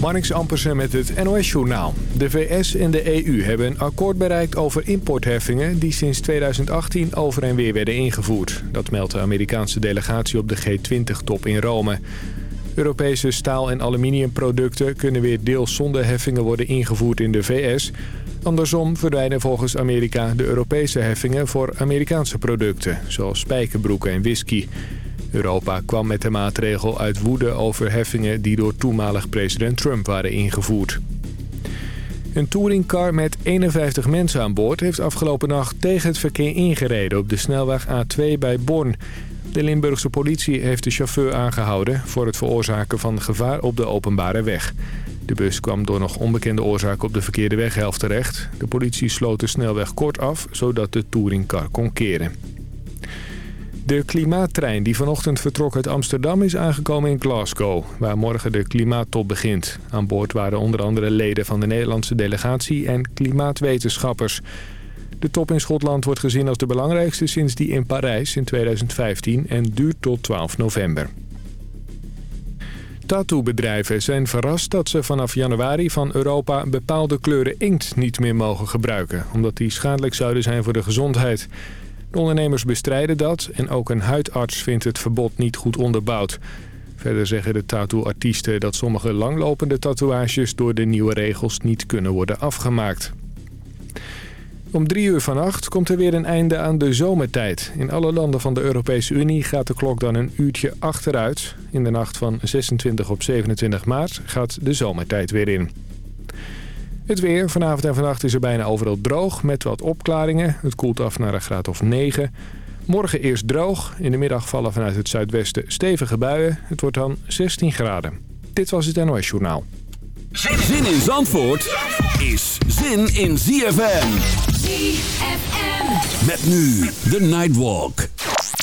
Marnix Ampersen met het NOS-journaal. De VS en de EU hebben een akkoord bereikt over importheffingen... die sinds 2018 over en weer werden ingevoerd. Dat meldt de Amerikaanse delegatie op de G20-top in Rome. Europese staal- en aluminiumproducten kunnen weer deels zonder heffingen worden ingevoerd in de VS. Andersom verdwijnen volgens Amerika de Europese heffingen voor Amerikaanse producten... zoals spijkerbroeken en whisky... Europa kwam met de maatregel uit woede over heffingen die door toenmalig president Trump waren ingevoerd. Een touringcar met 51 mensen aan boord heeft afgelopen nacht tegen het verkeer ingereden op de snelweg A2 bij Born. De Limburgse politie heeft de chauffeur aangehouden voor het veroorzaken van gevaar op de openbare weg. De bus kwam door nog onbekende oorzaak op de verkeerde weghelft terecht. De politie sloot de snelweg kort af, zodat de touringcar kon keren. De klimaattrein die vanochtend vertrok uit Amsterdam is aangekomen in Glasgow... waar morgen de klimaattop begint. Aan boord waren onder andere leden van de Nederlandse delegatie en klimaatwetenschappers. De top in Schotland wordt gezien als de belangrijkste sinds die in Parijs in 2015 en duurt tot 12 november. Tattoo-bedrijven zijn verrast dat ze vanaf januari van Europa bepaalde kleuren inkt niet meer mogen gebruiken... omdat die schadelijk zouden zijn voor de gezondheid... De ondernemers bestrijden dat en ook een huidarts vindt het verbod niet goed onderbouwd. Verder zeggen de tattoo-artiesten dat sommige langlopende tatoeages door de nieuwe regels niet kunnen worden afgemaakt. Om drie uur vannacht komt er weer een einde aan de zomertijd. In alle landen van de Europese Unie gaat de klok dan een uurtje achteruit. In de nacht van 26 op 27 maart gaat de zomertijd weer in. Het weer. Vanavond en vannacht is er bijna overal droog met wat opklaringen. Het koelt af naar een graad of 9. Morgen eerst droog. In de middag vallen vanuit het zuidwesten stevige buien. Het wordt dan 16 graden. Dit was het NOS Journaal. Zin in Zandvoort is zin in ZFM. ZFM. Met nu de Nightwalk.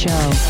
Show.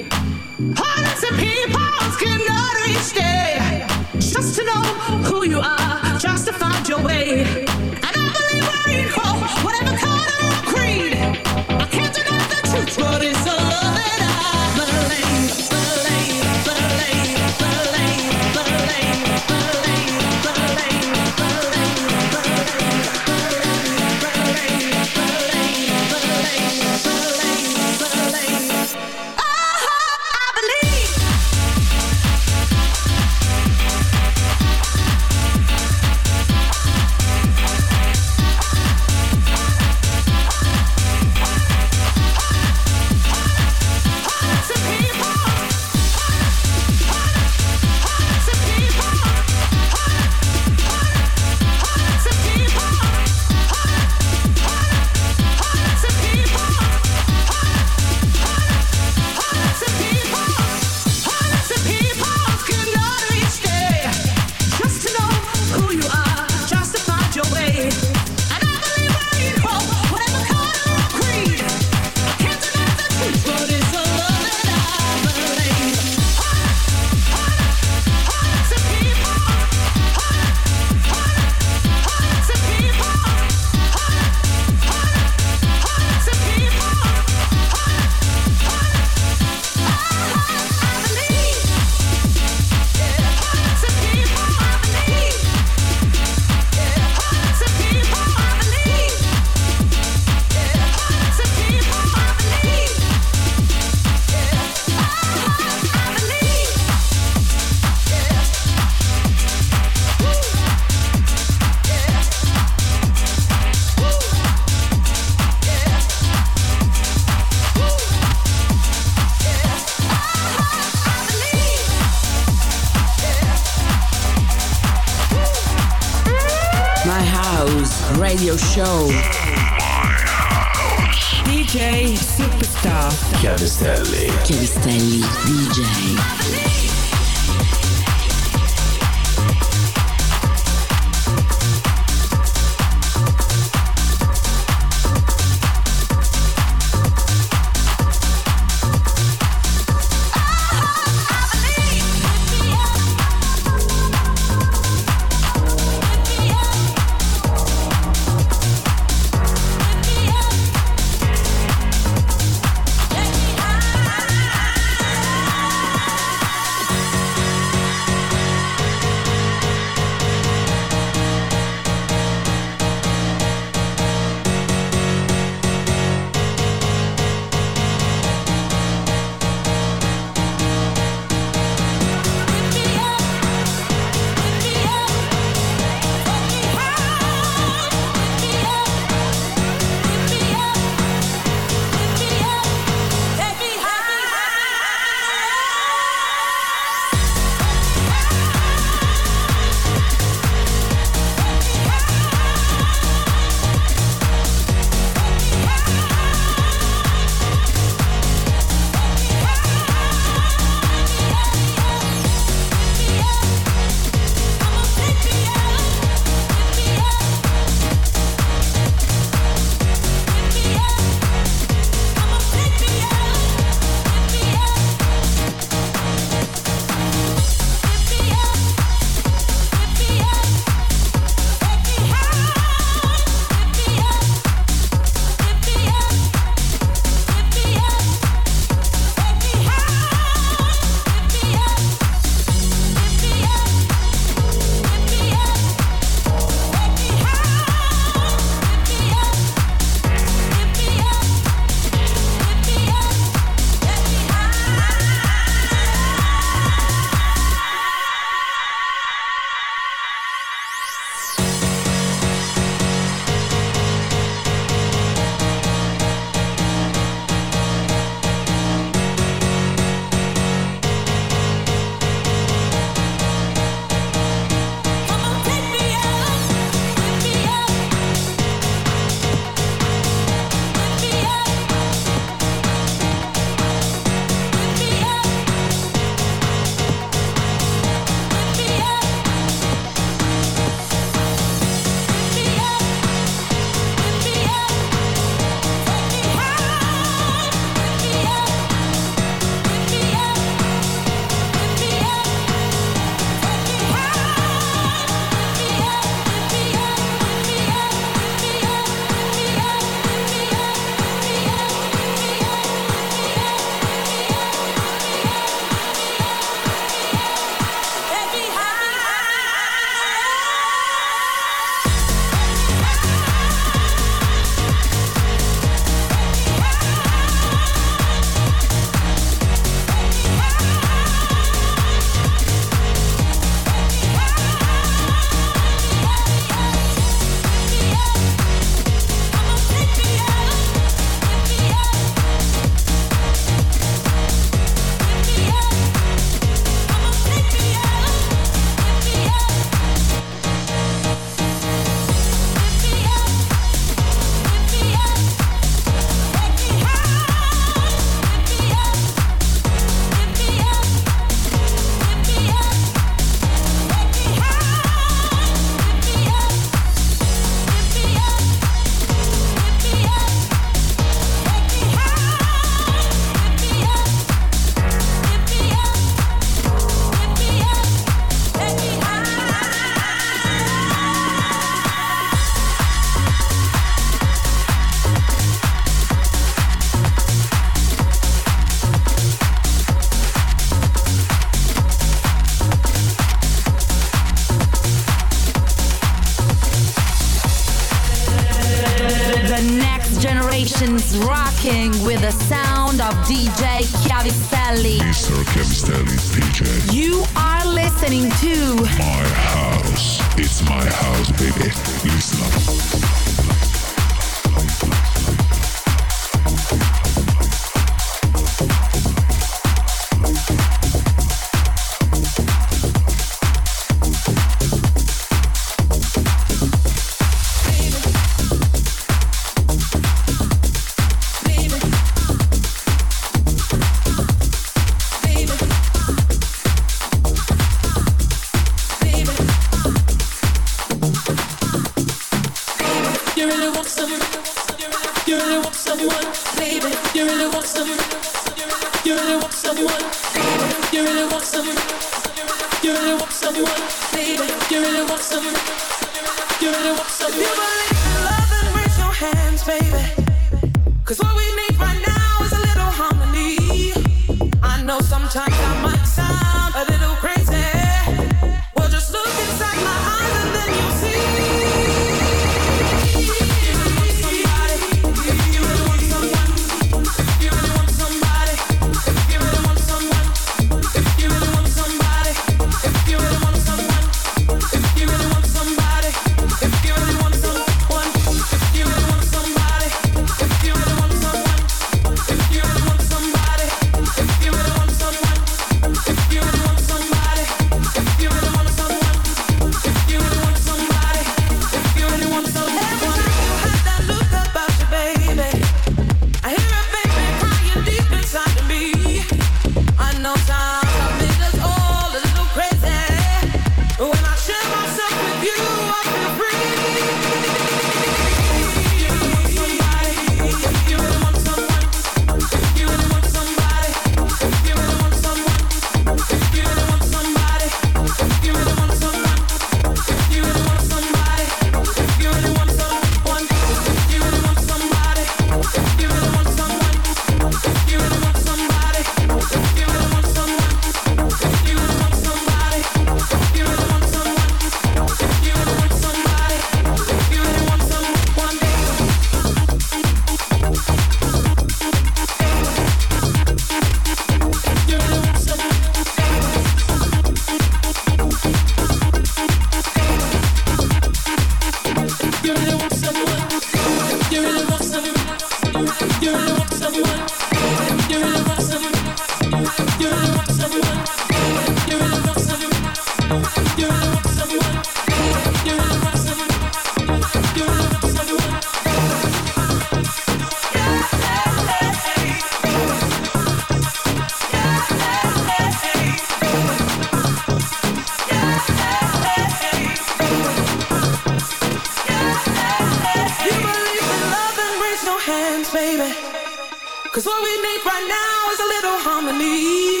now is a little harmony.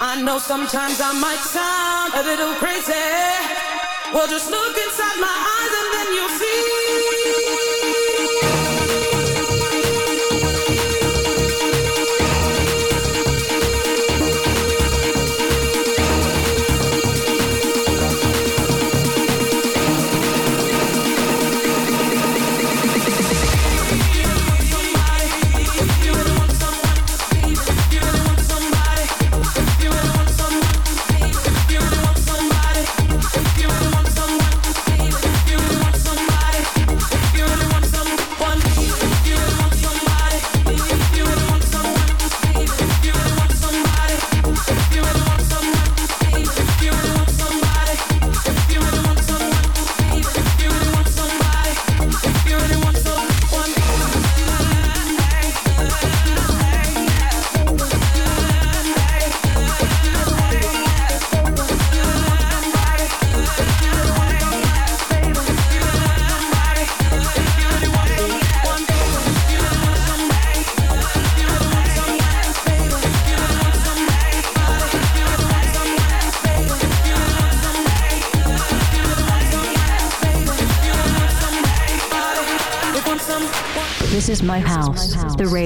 I know sometimes I might sound a little crazy. Well, just look inside my eyes and then you'll see.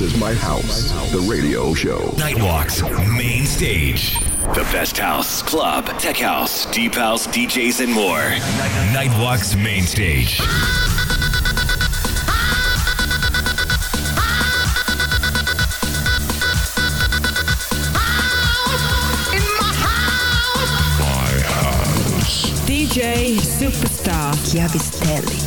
Is my house, the radio show. Nightwalks Main Stage. The best house, club, tech house, deep house, DJs, and more. Nightwalks Main Stage. DJ Superstar Chiavistelli.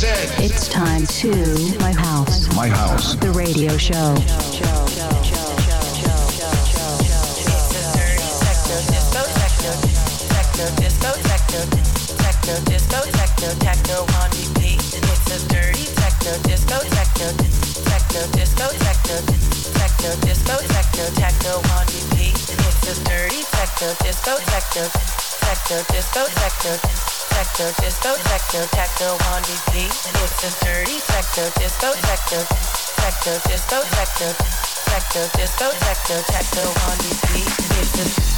What time is it? It's time to my house, My house. the radio show. Disco techno, techno, disco techno, techno, disco techno, techno on repeat. It's a dirty techno, disco techno, techno, disco techno, techno, disco techno, techno on repeat. It's a